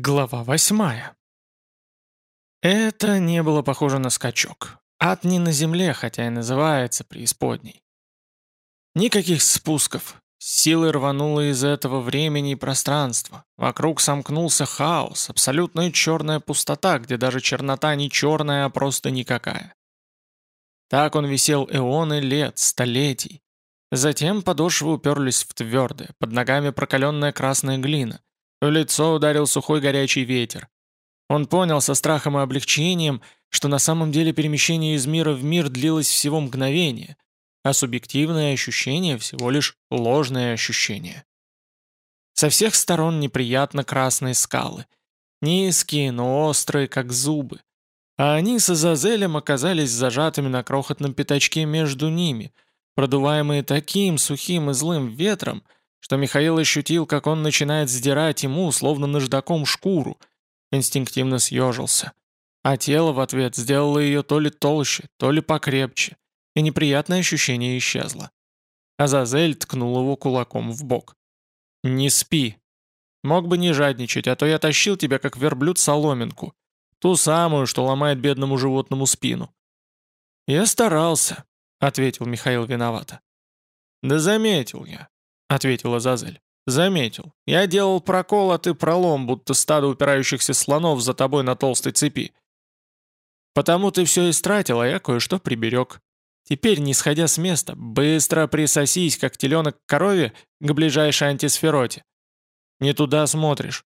Глава восьмая. Это не было похоже на скачок. Ад не на земле, хотя и называется преисподней. Никаких спусков. Силой рвануло из этого времени и пространства. Вокруг сомкнулся хаос, абсолютная черная пустота, где даже чернота не черная, а просто никакая. Так он висел эоны лет, столетий. Затем подошвы уперлись в твердое, под ногами прокаленная красная глина. В лицо ударил сухой горячий ветер. Он понял со страхом и облегчением, что на самом деле перемещение из мира в мир длилось всего мгновение, а субъективное ощущение всего лишь ложное ощущение. Со всех сторон неприятно красные скалы. Низкие, но острые, как зубы. А они с Азазелем оказались зажатыми на крохотном пятачке между ними, продуваемые таким сухим и злым ветром, что Михаил ощутил, как он начинает сдирать ему, словно наждаком, шкуру. Инстинктивно съежился. А тело в ответ сделало ее то ли толще, то ли покрепче, и неприятное ощущение исчезло. Азазель ткнул его кулаком в бок. «Не спи. Мог бы не жадничать, а то я тащил тебя, как верблюд, соломинку. Ту самую, что ломает бедному животному спину». «Я старался», — ответил Михаил виновато. «Да заметил я. — ответила Зазель. «Заметил. Я делал прокол, а ты пролом, будто стадо упирающихся слонов за тобой на толстой цепи. Потому ты все истратил, а я кое-что приберег. Теперь, не сходя с места, быстро присосись, как теленок к корове, к ближайшей антисфероте. Не туда смотришь».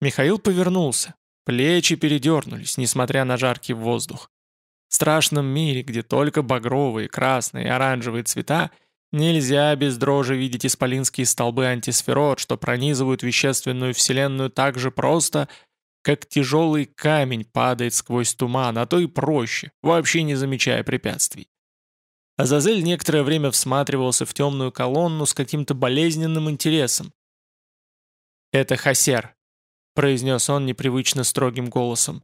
Михаил повернулся. Плечи передернулись, несмотря на жаркий воздух. В страшном мире, где только багровые, красные и оранжевые цвета — Нельзя без дрожи видеть исполинские столбы антисферот, что пронизывают вещественную вселенную так же просто, как тяжелый камень падает сквозь туман, а то и проще, вообще не замечая препятствий. Азазель некоторое время всматривался в темную колонну с каким-то болезненным интересом. «Это Хасер», — произнес он непривычно строгим голосом.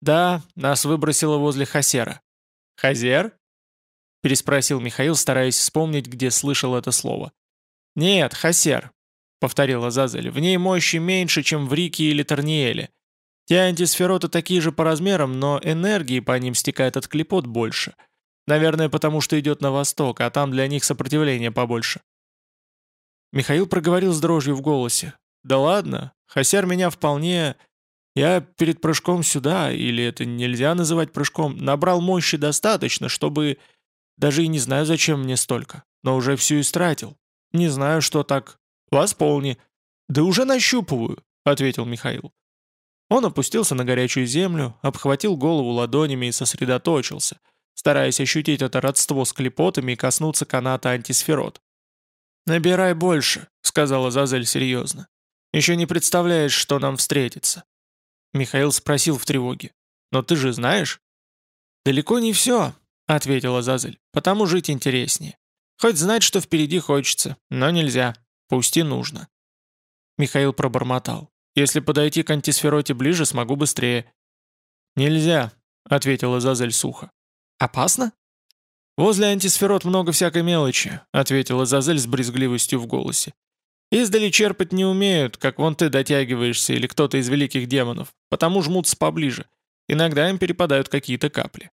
«Да, нас выбросило возле Хасера». «Хазер?» Переспросил Михаил, стараясь вспомнить, где слышал это слово. «Нет, Хасер», — повторила Зазель, — «в ней мощи меньше, чем в Рике или Торниэле. Те антисфероты такие же по размерам, но энергии по ним стекает от клепот больше. Наверное, потому что идет на восток, а там для них сопротивление побольше». Михаил проговорил с дрожью в голосе. «Да ладно, Хасер меня вполне... Я перед прыжком сюда, или это нельзя называть прыжком, набрал мощи достаточно, чтобы даже и не знаю, зачем мне столько, но уже всю истратил. Не знаю, что так. Восполни. Да уже нащупываю, ответил Михаил. Он опустился на горячую землю, обхватил голову ладонями и сосредоточился, стараясь ощутить это родство с клепотами и коснуться каната антисферот. «Набирай больше», — сказала Зазель серьезно. «Еще не представляешь, что нам встретится». Михаил спросил в тревоге. «Но ты же знаешь?» «Далеко не все», — ответила Зазель. «Потому жить интереснее. Хоть знать, что впереди хочется, но нельзя. Пусть и нужно». Михаил пробормотал. «Если подойти к антисфероте ближе, смогу быстрее». «Нельзя», — ответила Зазель сухо. «Опасно?» «Возле антисферот много всякой мелочи», — ответила Зазель с брезгливостью в голосе. «Издали черпать не умеют, как вон ты дотягиваешься или кто-то из великих демонов, потому жмутся поближе. Иногда им перепадают какие-то капли.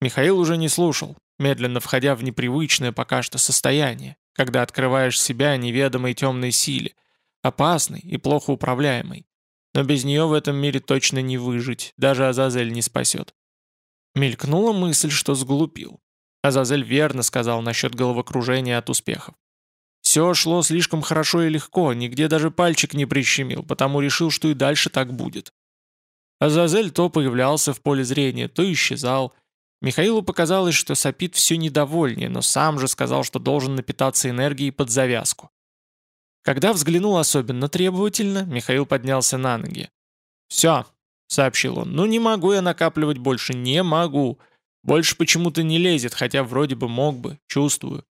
Михаил уже не слушал, медленно входя в непривычное пока что состояние, когда открываешь себя неведомой темной силе, опасной и плохо управляемой. Но без нее в этом мире точно не выжить, даже Азазель не спасет. Мелькнула мысль, что сглупил. Азазель верно сказал насчет головокружения от успехов. Все шло слишком хорошо и легко, нигде даже пальчик не прищемил, потому решил, что и дальше так будет. Азазель то появлялся в поле зрения, то исчезал, Михаилу показалось, что сопит все недовольнее, но сам же сказал, что должен напитаться энергией под завязку. Когда взглянул особенно требовательно, Михаил поднялся на ноги. «Все», — сообщил он, — «ну не могу я накапливать больше, не могу. Больше почему-то не лезет, хотя вроде бы мог бы, чувствую».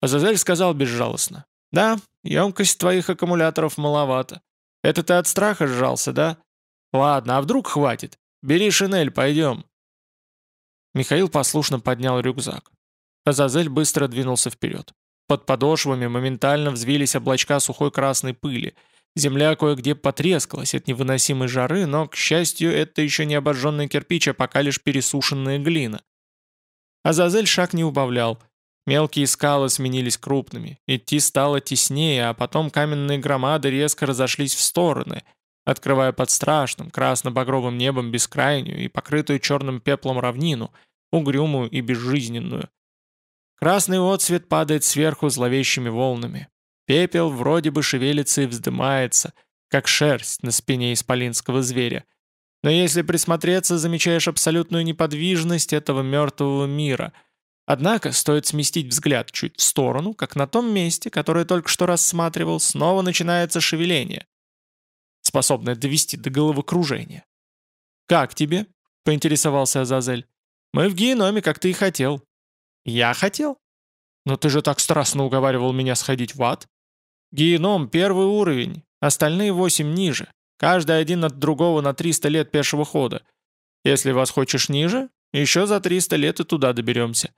Азазель сказал безжалостно. «Да, емкость твоих аккумуляторов маловато. Это ты от страха сжался, да? Ладно, а вдруг хватит? Бери шинель, пойдем. Михаил послушно поднял рюкзак. Азазель быстро двинулся вперед. Под подошвами моментально взвились облачка сухой красной пыли. Земля кое-где потрескалась от невыносимой жары, но, к счастью, это еще не обожженный кирпич, а пока лишь пересушенная глина. Азазель шаг не убавлял. Мелкие скалы сменились крупными, идти стало теснее, а потом каменные громады резко разошлись в стороны, открывая под страшным красно-багровым небом бескрайнюю и покрытую черным пеплом равнину, угрюмую и безжизненную. Красный отсвет падает сверху зловещими волнами. Пепел вроде бы шевелится и вздымается, как шерсть на спине исполинского зверя. Но если присмотреться, замечаешь абсолютную неподвижность этого мертвого мира. Однако стоит сместить взгляд чуть в сторону, как на том месте, которое только что рассматривал, снова начинается шевеление, способное довести до головокружения. «Как тебе?» — поинтересовался Азазель. «Мы в геноме, как ты и хотел». «Я хотел?» «Но ты же так страстно уговаривал меня сходить в ад». Геном — первый уровень, остальные восемь ниже. Каждый один от другого на 300 лет пешего хода. Если вас хочешь ниже, еще за 300 лет и туда доберемся.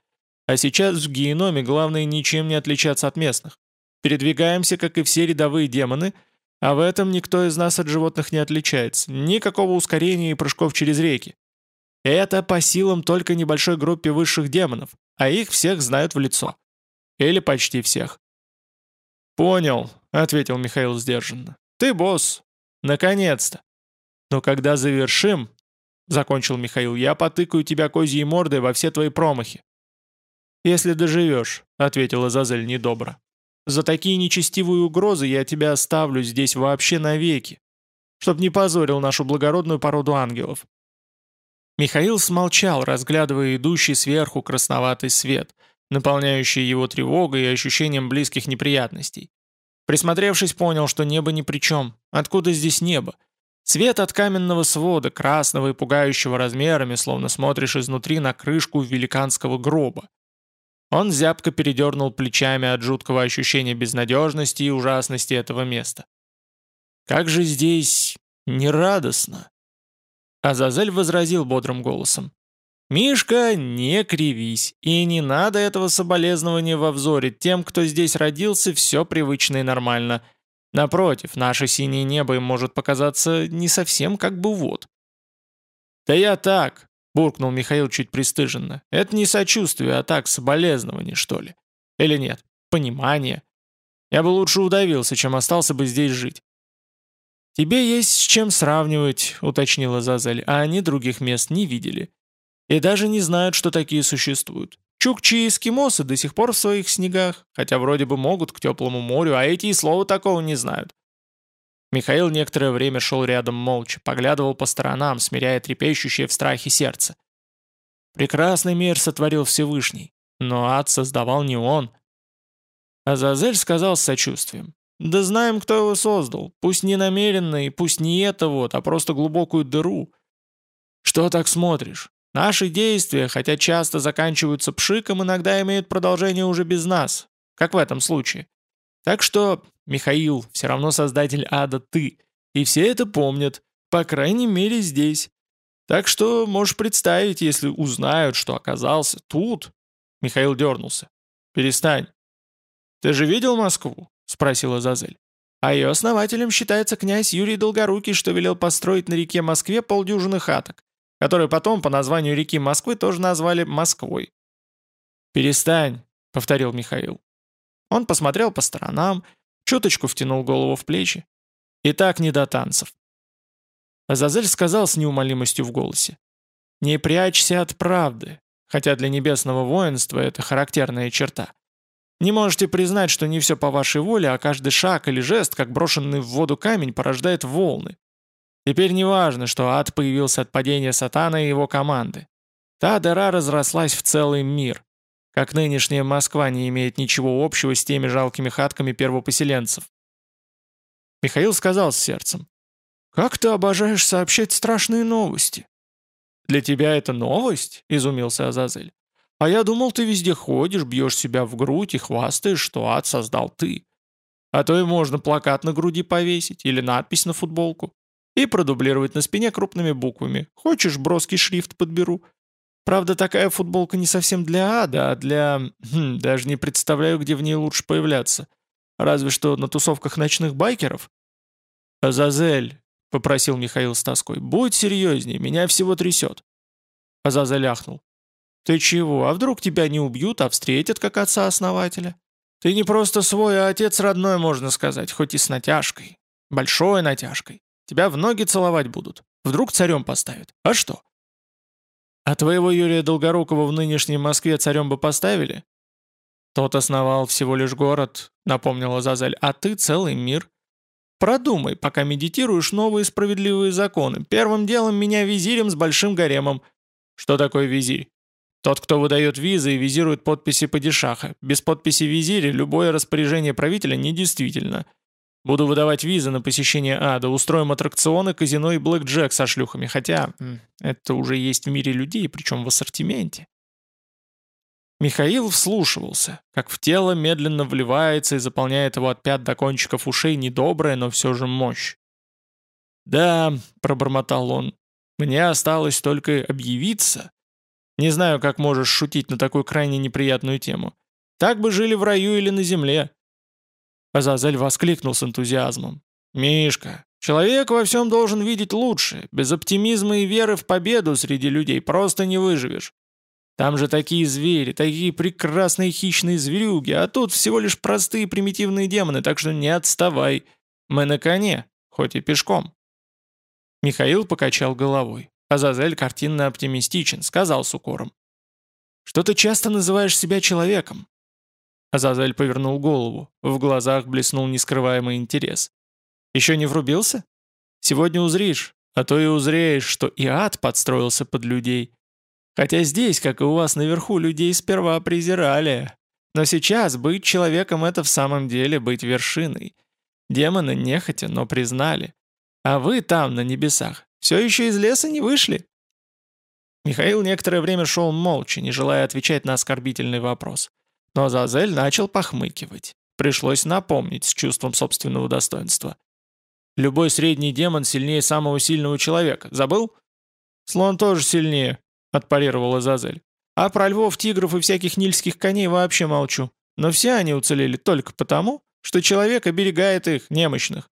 А сейчас в геноме главное ничем не отличаться от местных. Передвигаемся, как и все рядовые демоны, а в этом никто из нас от животных не отличается. Никакого ускорения и прыжков через реки. Это по силам только небольшой группе высших демонов, а их всех знают в лицо. Или почти всех. «Понял», — ответил Михаил сдержанно. «Ты босс. Наконец-то. Но когда завершим, — закончил Михаил, — я потыкаю тебя козьей мордой во все твои промахи». «Если доживешь», — ответила Зазель недобро. «За такие нечестивые угрозы я тебя оставлю здесь вообще навеки, чтоб не позорил нашу благородную породу ангелов». Михаил смолчал, разглядывая идущий сверху красноватый свет — наполняющие его тревогой и ощущением близких неприятностей. Присмотревшись, понял, что небо ни при чем. Откуда здесь небо? Свет от каменного свода, красного и пугающего размерами, словно смотришь изнутри на крышку великанского гроба. Он зябко передернул плечами от жуткого ощущения безнадежности и ужасности этого места. «Как же здесь нерадостно!» Азазель возразил бодрым голосом. «Мишка, не кривись, и не надо этого соболезнования во взоре. Тем, кто здесь родился, все привычно и нормально. Напротив, наше синее небо им может показаться не совсем как бы вот». «Да я так», — буркнул Михаил чуть пристыженно. «Это не сочувствие, а так соболезнование, что ли? Или нет? Понимание. Я бы лучше удавился, чем остался бы здесь жить». «Тебе есть с чем сравнивать», — уточнила Зазель, «а они других мест не видели». И даже не знают, что такие существуют. Чукчи и эскимосы до сих пор в своих снегах, хотя вроде бы могут к теплому морю, а эти и слова такого не знают. Михаил некоторое время шел рядом молча, поглядывал по сторонам, смиряя трепещущее в страхе сердце. Прекрасный мир сотворил Всевышний, но ад создавал не он. Азазель сказал с сочувствием. «Да знаем, кто его создал. Пусть не намеренно и пусть не это вот, а просто глубокую дыру. Что так смотришь? Наши действия, хотя часто заканчиваются пшиком, иногда имеют продолжение уже без нас, как в этом случае. Так что, Михаил, все равно создатель ада ты, и все это помнят, по крайней мере здесь. Так что можешь представить, если узнают, что оказался тут. Михаил дернулся. Перестань. Ты же видел Москву? Спросила Зазель. А ее основателем считается князь Юрий Долгорукий, что велел построить на реке Москве полдюжины хаток которую потом по названию реки Москвы тоже назвали Москвой. «Перестань», — повторил Михаил. Он посмотрел по сторонам, чуточку втянул голову в плечи. И так не до танцев. Азазель сказал с неумолимостью в голосе. «Не прячься от правды, хотя для небесного воинства это характерная черта. Не можете признать, что не все по вашей воле, а каждый шаг или жест, как брошенный в воду камень, порождает волны. Теперь не важно, что ад появился от падения сатана и его команды. Та дыра разрослась в целый мир. Как нынешняя Москва не имеет ничего общего с теми жалкими хатками первопоселенцев. Михаил сказал с сердцем. «Как ты обожаешь сообщать страшные новости?» «Для тебя это новость?» — изумился Азазель. «А я думал, ты везде ходишь, бьешь себя в грудь и хвастаешь, что ад создал ты. А то и можно плакат на груди повесить или надпись на футболку и продублировать на спине крупными буквами. Хочешь, броский шрифт подберу? Правда, такая футболка не совсем для ада, а для... Хм, даже не представляю, где в ней лучше появляться. Разве что на тусовках ночных байкеров. «Азазель», — попросил Михаил с тоской, — «будь серьезнее, меня всего трясет». Азазель ахнул. «Ты чего, а вдруг тебя не убьют, а встретят как отца-основателя? Ты не просто свой, а отец родной, можно сказать, хоть и с натяжкой. Большой натяжкой. Тебя в ноги целовать будут. Вдруг царем поставят. А что?» «А твоего Юрия Долгорукова в нынешней Москве царем бы поставили?» «Тот основал всего лишь город», — напомнила Зазель, — «а ты целый мир. Продумай, пока медитируешь новые справедливые законы. Первым делом меня визирем с большим гаремом. Что такое визирь? Тот, кто выдает визы и визирует подписи падишаха. Без подписи визиря любое распоряжение правителя недействительно. Буду выдавать визы на посещение ада, устроим аттракционы, казино и блэкджек со шлюхами, хотя это уже есть в мире людей, причем в ассортименте. Михаил вслушивался, как в тело медленно вливается и заполняет его от пят до кончиков ушей недобрая, но все же мощь. «Да», — пробормотал он, мне осталось только объявиться. Не знаю, как можешь шутить на такую крайне неприятную тему. Так бы жили в раю или на земле». Азазель воскликнул с энтузиазмом. «Мишка, человек во всем должен видеть лучше. Без оптимизма и веры в победу среди людей просто не выживешь. Там же такие звери, такие прекрасные хищные зверюги, а тут всего лишь простые примитивные демоны, так что не отставай. Мы на коне, хоть и пешком». Михаил покачал головой. Азазель картинно оптимистичен, сказал с укором. «Что ты часто называешь себя человеком?» Азазель повернул голову. В глазах блеснул нескрываемый интерес. «Еще не врубился? Сегодня узришь, а то и узреешь, что и ад подстроился под людей. Хотя здесь, как и у вас наверху, людей сперва презирали. Но сейчас быть человеком — это в самом деле быть вершиной. Демоны нехотя, но признали. А вы там, на небесах, все еще из леса не вышли?» Михаил некоторое время шел молча, не желая отвечать на оскорбительный вопрос. Но Зазель начал похмыкивать. Пришлось напомнить с чувством собственного достоинства. «Любой средний демон сильнее самого сильного человека. Забыл?» «Слон тоже сильнее», — отпарировала Зазель. «А про львов, тигров и всяких нильских коней вообще молчу. Но все они уцелели только потому, что человек оберегает их, немощных.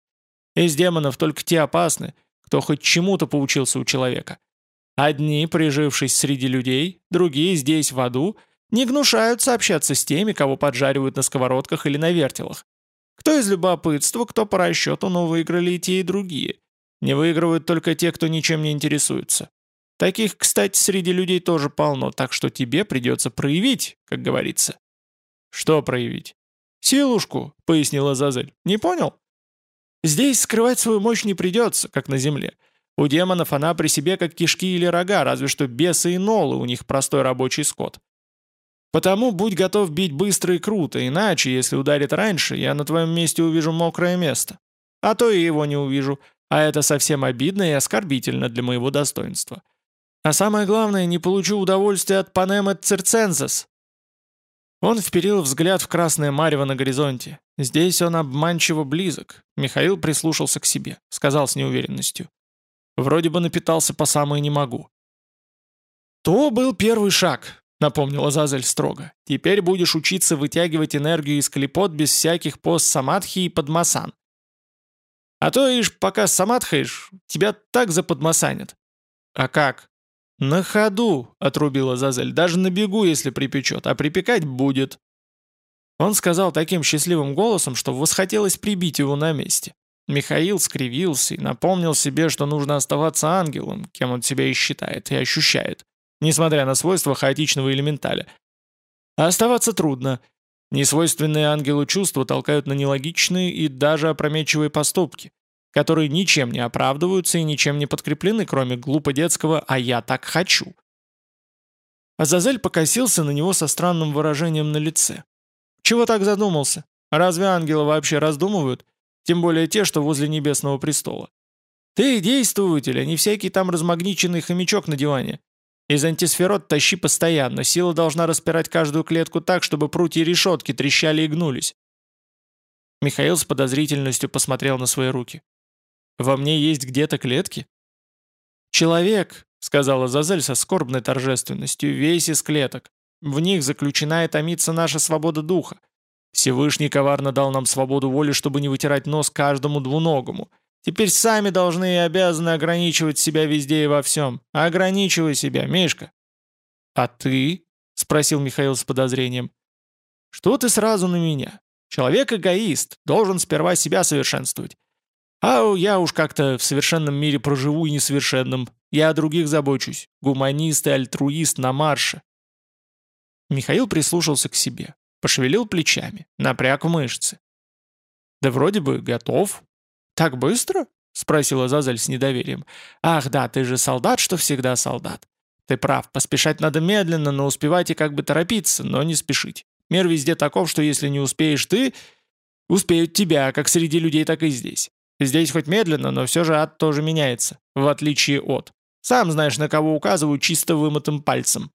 Из демонов только те опасны, кто хоть чему-то поучился у человека. Одни, прижившись среди людей, другие здесь, в аду, не гнушаются общаться с теми, кого поджаривают на сковородках или на вертелах. Кто из любопытства, кто по расчету, но выиграли и те, и другие. Не выигрывают только те, кто ничем не интересуется. Таких, кстати, среди людей тоже полно, так что тебе придется проявить, как говорится. Что проявить? «Силушку», — пояснила Зазель. «Не понял?» Здесь скрывать свою мощь не придется, как на земле. У демонов она при себе как кишки или рога, разве что бесы и нолы у них простой рабочий скот. Потому будь готов бить быстро и круто, иначе, если ударит раньше, я на твоем месте увижу мокрое место. А то и его не увижу, а это совсем обидно и оскорбительно для моего достоинства. А самое главное, не получу удовольствия от Панемы Цирцензес, он вперил взгляд в красное марево на горизонте. Здесь он обманчиво близок. Михаил прислушался к себе, сказал с неуверенностью. Вроде бы напитался по самое не могу. «То был первый шаг», — напомнила Зазель строго. «Теперь будешь учиться вытягивать энергию из клепот без всяких пост-самадхи и подмасан. А то, ишь, пока самадхаешь, тебя так заподмасанят». «А как?» «На ходу», — отрубила Зазель, — «даже на бегу, если припечет, а припекать будет». Он сказал таким счастливым голосом, что восхотелось прибить его на месте. Михаил скривился и напомнил себе, что нужно оставаться ангелом, кем он себя и считает, и ощущает, несмотря на свойства хаотичного элементаля. А оставаться трудно. Несвойственные ангелу чувства толкают на нелогичные и даже опрометчивые поступки которые ничем не оправдываются и ничем не подкреплены, кроме глупо детского «а я так хочу». Азазель покосился на него со странным выражением на лице. «Чего так задумался? Разве ангелы вообще раздумывают? Тем более те, что возле небесного престола. Ты действователь, а не всякий там размагниченный хомячок на диване. Из антисферот тащи постоянно, сила должна распирать каждую клетку так, чтобы прутья решетки трещали и гнулись». Михаил с подозрительностью посмотрел на свои руки. Во мне есть где-то клетки?» «Человек», — сказала Зазель со скорбной торжественностью, — «весь из клеток. В них заключена и томится наша свобода духа. Всевышний коварно дал нам свободу воли, чтобы не вытирать нос каждому двуногому, Теперь сами должны и обязаны ограничивать себя везде и во всем. Ограничивай себя, Мишка. А ты? Спросил Михаил с подозрением. Что ты сразу на меня? Человек эгоист, должен сперва себя совершенствовать. А я уж как-то в совершенном мире проживу и несовершенном. Я о других забочусь. Гуманист и альтруист на марше. Михаил прислушался к себе, пошевелил плечами, напряг мышцы. «Да вроде бы готов». «Так быстро?» — спросила Зазель с недоверием. «Ах да, ты же солдат, что всегда солдат. Ты прав, поспешать надо медленно, но успевать и как бы торопиться, но не спешить. Мир везде таков, что если не успеешь ты, успеют тебя, как среди людей, так и здесь. Здесь хоть медленно, но все же ад тоже меняется, в отличие от. Сам знаешь, на кого указываю чисто вымытым пальцем.